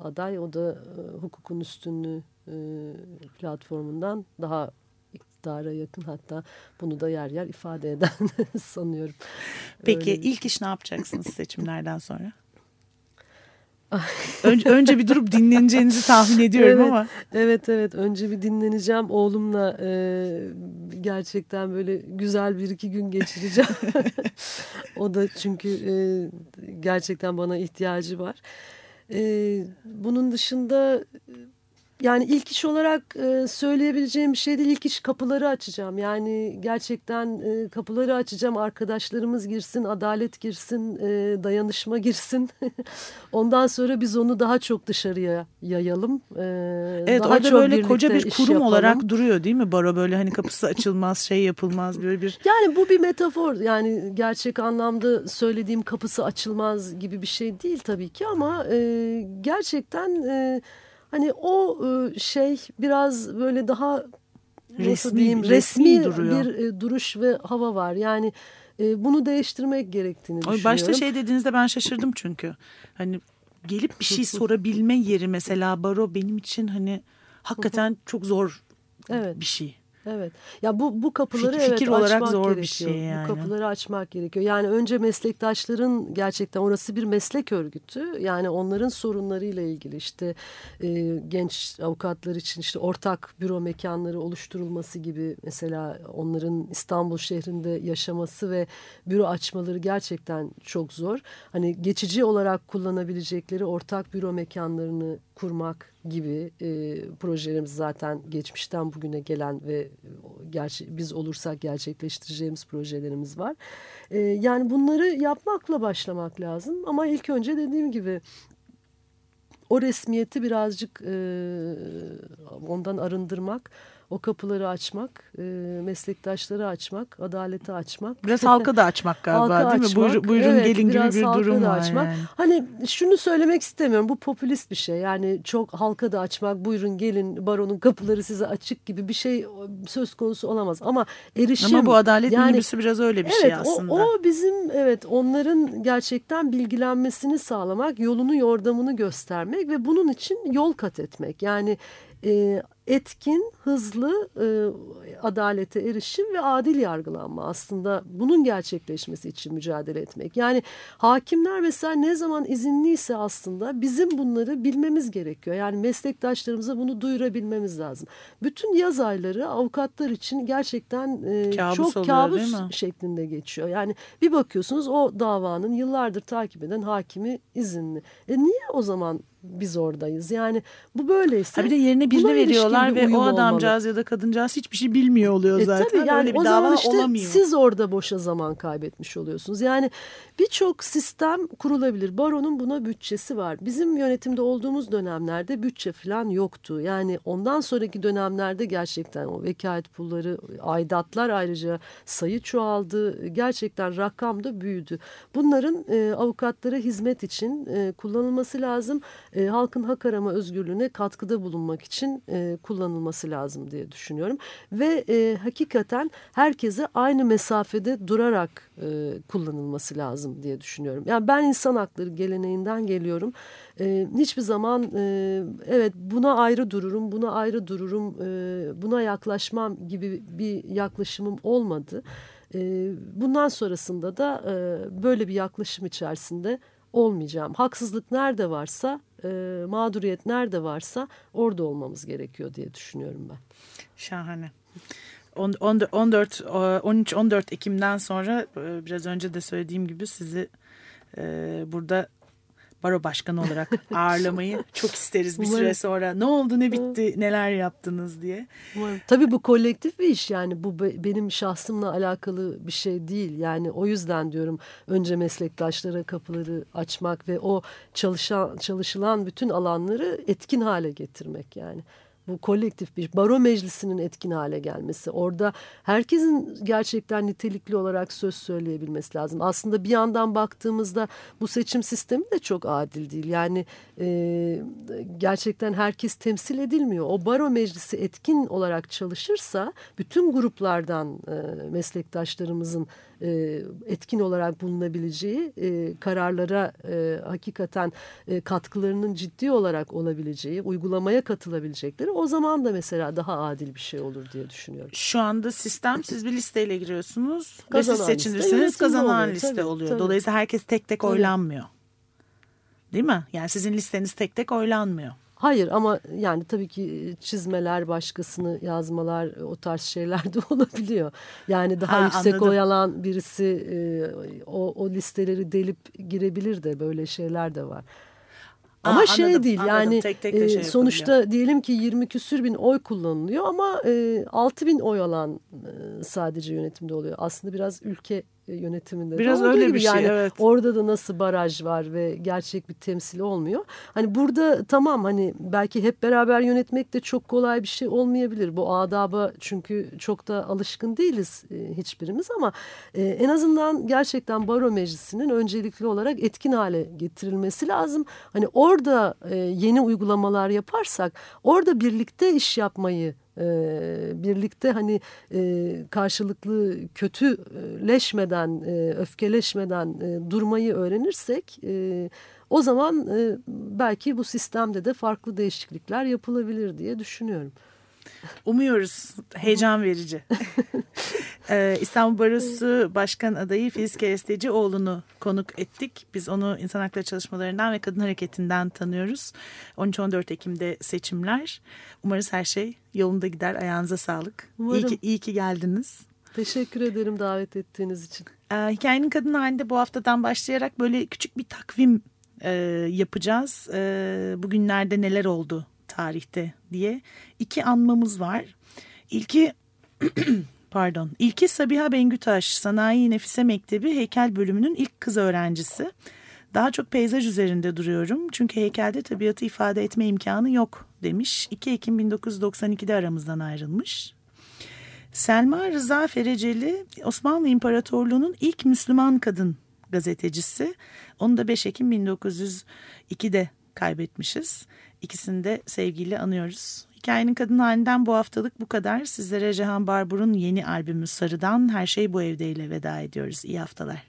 aday o da e, hukukun üstünlüğü e, platformundan daha iktidara yakın hatta bunu da yer yer ifade eden sanıyorum. Peki Öyle ilk iş ne yapacaksınız seçimlerden sonra? önce, önce bir durup dinleneceğinizi tahmin ediyorum Evet. ama. Evet evet önce bir dinleneceğim oğlumla e, gerçekten böyle güzel bir iki gün geçireceğim. o da çünkü e, gerçekten bana ihtiyacı var. E, bunun dışında yani ilk iş olarak e, söyleyebileceğim bir şey değil. İlk iş kapıları açacağım. Yani gerçekten e, kapıları açacağım. Arkadaşlarımız girsin, adalet girsin, e, dayanışma girsin. Ondan sonra biz onu daha çok dışarıya yayalım. E, Evet daha orada çok böyle koca bir kurum yapalım. olarak duruyor değil mi baro böyle hani kapısı açılmaz şey yapılmaz böyle bir Yani bu bir metafor. Yani gerçek anlamda söylediğim kapısı açılmaz gibi bir şey değil tabii ki ama e, gerçekten e, hani o e, şey biraz böyle daha Resmi- diyeyim resmi resmi, duruyor. bir e, duruş ve hava var. Yani e, bunu değiştirmek gerektiğini Ay, düşünüyorum. Başta şey dediğinizde ben şaşırdım çünkü. Hani gelip bir şey sorabilme yeri mesela baro benim için hani hakikaten çok zor Evet. bir şey. Evet. Ya bu bu kapıları Fikir- fikir evet olarak açmak zor bir gerekiyor. şey yani. Bu kapıları açmak gerekiyor. Yani önce meslektaşların gerçekten orası bir meslek örgütü. Yani onların sorunlarıyla ilgili işte e, genç avukatlar için işte ortak büro mekanları oluşturulması gibi mesela onların İstanbul şehrinde yaşaması ve büro açmaları gerçekten çok zor. Hani geçici olarak kullanabilecekleri ortak büro mekanlarını kurmak gibi e, projelerimiz zaten geçmişten bugüne gelen ve e, gerçi biz olursak gerçekleştireceğimiz projelerimiz var. E, yani bunları yapmakla başlamak lazım ama ilk önce dediğim gibi o resmiyeti birazcık e, ondan arındırmak, o kapıları açmak, e, meslektaşları açmak, adaleti açmak. Biraz halka da açmak galiba Halka değil mi? açmak, Buyur- buyurun evet, gelin gibi bir durum var açmak. yani. Hani şunu söylemek istemiyorum bu popülist bir şey yani çok halka da açmak buyurun gelin baronun kapıları size açık gibi bir şey söz konusu olamaz ama erişim. Ama bu adalet yani, minibüsü biraz öyle bir evet, şey aslında. O, o bizim evet onların gerçekten bilgilenmesini sağlamak, yolunu yordamını göstermek ve bunun için yol kat etmek. Yani e, etkin, hızlı e, adalete erişim ve adil yargılanma aslında bunun gerçekleşmesi için mücadele etmek. Yani hakimler mesela ne zaman izinliyse aslında bizim bunları bilmemiz gerekiyor. Yani meslektaşlarımıza bunu duyurabilmemiz lazım. Bütün yaz ayları avukatlar için gerçekten e, Kabus çok oluyor, kabus şeklinde geçiyor. Yani bir bakıyorsunuz o davanın yıllardır takip eden hakimi izinli. E niye o zaman biz oradayız? Yani bu böyleyse Ha bir de yerine birini veriyorlar oluyorlar ve o olmalı. adamcağız ya da kadıncağız hiçbir şey bilmiyor oluyor E zaten. tabii yani Öyle bir o dava zaman işte olamıyor. siz orada boşa zaman kaybetmiş oluyorsunuz. Yani birçok sistem kurulabilir. Baronun buna bütçesi var. Bizim yönetimde olduğumuz dönemlerde bütçe falan yoktu. Yani ondan sonraki dönemlerde gerçekten o vekalet pulları, aidatlar ayrıca sayı çoğaldı. Gerçekten rakam da büyüdü. Bunların e, avukatlara hizmet için e, kullanılması lazım. E, halkın hak arama özgürlüğüne katkıda bulunmak için e, kullanılması lazım diye düşünüyorum. Ve e, hakikaten herkese aynı mesafede durarak e, kullanılması lazım diye düşünüyorum. Yani ben insan hakları geleneğinden geliyorum. E, hiçbir zaman e, evet buna ayrı dururum, buna ayrı dururum, e, buna yaklaşmam gibi bir yaklaşımım olmadı. E, bundan sonrasında da e, böyle bir yaklaşım içerisinde olmayacağım. Haksızlık nerede varsa, e, mağduriyet nerede varsa orada olmamız gerekiyor diye düşünüyorum ben. Şahane. 14 13-14 Ekim'den sonra e, biraz önce de söylediğim gibi sizi e, burada baro başkanı olarak ağırlamayı çok isteriz bir süre sonra. Ne oldu ne bitti neler yaptınız diye. Umarım. Tabii bu kolektif bir iş yani bu be- benim şahsımla alakalı bir şey değil. Yani o yüzden diyorum önce meslektaşlara kapıları açmak ve o çalışan çalışılan bütün alanları etkin hale getirmek yani. Bu kolektif bir baro meclisinin etkin hale gelmesi. Orada herkesin gerçekten nitelikli olarak söz söyleyebilmesi lazım. Aslında bir yandan baktığımızda bu seçim sistemi de çok adil değil. Yani e, gerçekten herkes temsil edilmiyor. O baro meclisi etkin olarak çalışırsa bütün gruplardan e, meslektaşlarımızın e, etkin olarak bulunabileceği e, kararlara e, hakikaten e, katkılarının ciddi olarak olabileceği, uygulamaya katılabilecekleri o zaman da mesela daha adil bir şey olur diye düşünüyorum. Şu anda sistem siz bir listeyle giriyorsunuz ve Kazanan siz liste seçilirsiniz yönetimde kazanan oluyor. liste Tabii, oluyor. tabii. Dolayısıyla herkes tek tek Tabii. oylanmıyor. Değil mi? Yani sizin listeniz tek tek oylanmıyor. Hayır ama yani tabii ki çizmeler, başkasını yazmalar o tarz şeyler de olabiliyor. Yani daha Ha, yüksek anladım. oy alan birisi e, o, o listeleri delip girebilir de böyle şeyler de var. Ama Aa, şey anladım, değil anladım. yani Tek tek de şey sonuçta diyelim ki 20 küsür bin oy kullanılıyor ama e, 6 bin oy alan e, sadece yönetimde oluyor. Aslında biraz ülke yönetiminde de Biraz öyle gibi bir şey, yani evet. Orada da nasıl baraj var ve gerçek bir temsil olmuyor. Hani burada tamam hani belki hep beraber yönetmek de çok kolay bir şey olmayabilir. Bu adaba çünkü çok da alışkın değiliz e, hiçbirimiz ama e, en azından gerçekten baro meclisinin öncelikli olarak etkin hale getirilmesi lazım. Hani orada e, yeni uygulamalar yaparsak orada birlikte iş yapmayı e, birlikte hani e, karşılıklı kötüleşmeden, e, öfkeleşmeden e, durmayı öğrenirsek e, o zaman e, belki bu sistemde de farklı değişiklikler yapılabilir diye düşünüyorum. Umuyoruz. Heyecan verici. Ee, İstanbul Barosu Başkan adayı Filiz Kerestecioğlu'nu konuk ettik. Biz onu insan hakları çalışmalarından ve kadın hareketinden tanıyoruz. 13-14 Ekim'de seçimler. Umarız her şey yolunda gider. Ayağınıza sağlık. İyi Umarım. ki, iyi ki geldiniz. Teşekkür ederim davet ettiğiniz için. Ee, hikayenin kadın halinde bu haftadan başlayarak böyle küçük bir takvim e, yapacağız. E, bugünlerde neler oldu tarihte diye. iki anmamız var. İlki pardon. İlki Sabiha Bengütaş Sanayi Nefise Mektebi Heykel Bölümünün ilk kız öğrencisi. Daha çok peyzaj üzerinde duruyorum. Çünkü heykelde tabiatı ifade etme imkanı yok demiş. 2 Ekim 1992'de aramızdan ayrılmış. Selma Rıza Fereceli Osmanlı İmparatorluğu'nun ilk Müslüman kadın gazetecisi. Onu da 5 Ekim 1902'de kaybetmişiz. İkisini de sevgiyle anıyoruz. Hikayenin kadın halinden bu haftalık bu kadar. Sizlere Cehan Barbur'un yeni albümü Sarı'dan Her Şey Bu Evde ile veda ediyoruz. İyi haftalar.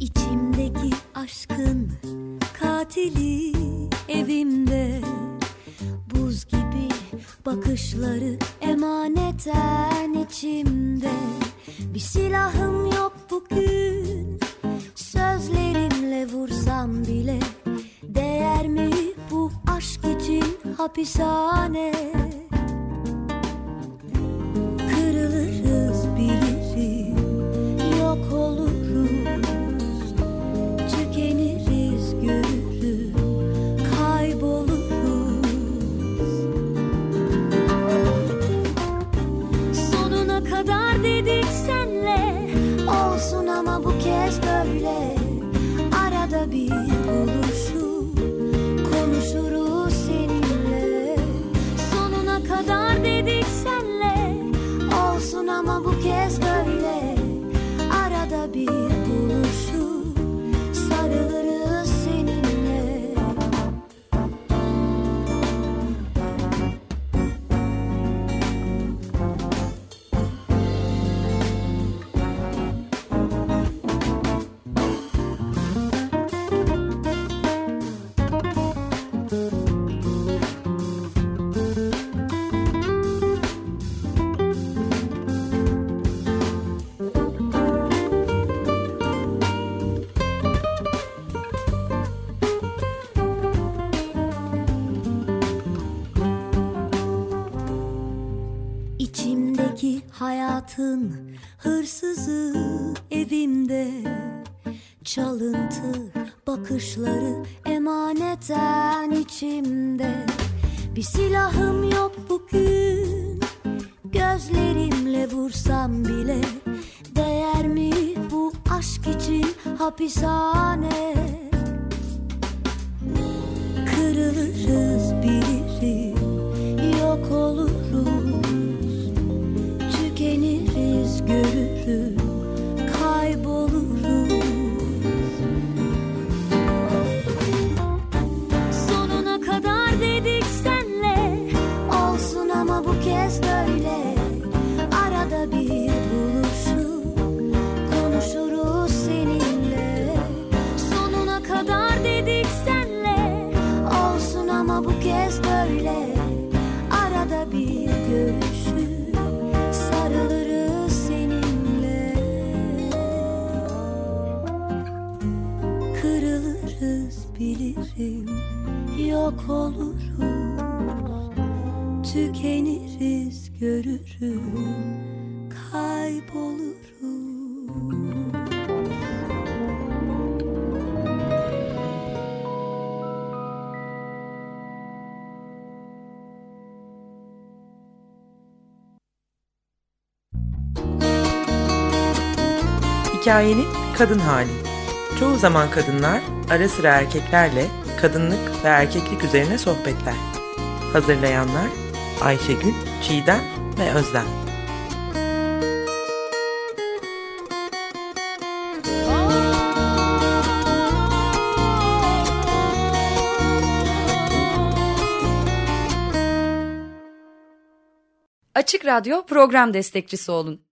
İçimdeki aşkın katili bakışları emaneten içimde. Bir silahım yok bugün. Sözlerimle vursam bile Değer mi bu aşk için hapishane? Kırılırız bilip hapishane Hikayenin kadın hali. Çoğu zaman kadınlar ara sıra erkeklerle kadınlık ve erkeklik üzerine sohbetler. Hazırlayanlar Ayşegül, Çiğdem ve Özlem. Açık Radyo program destekçisi olun.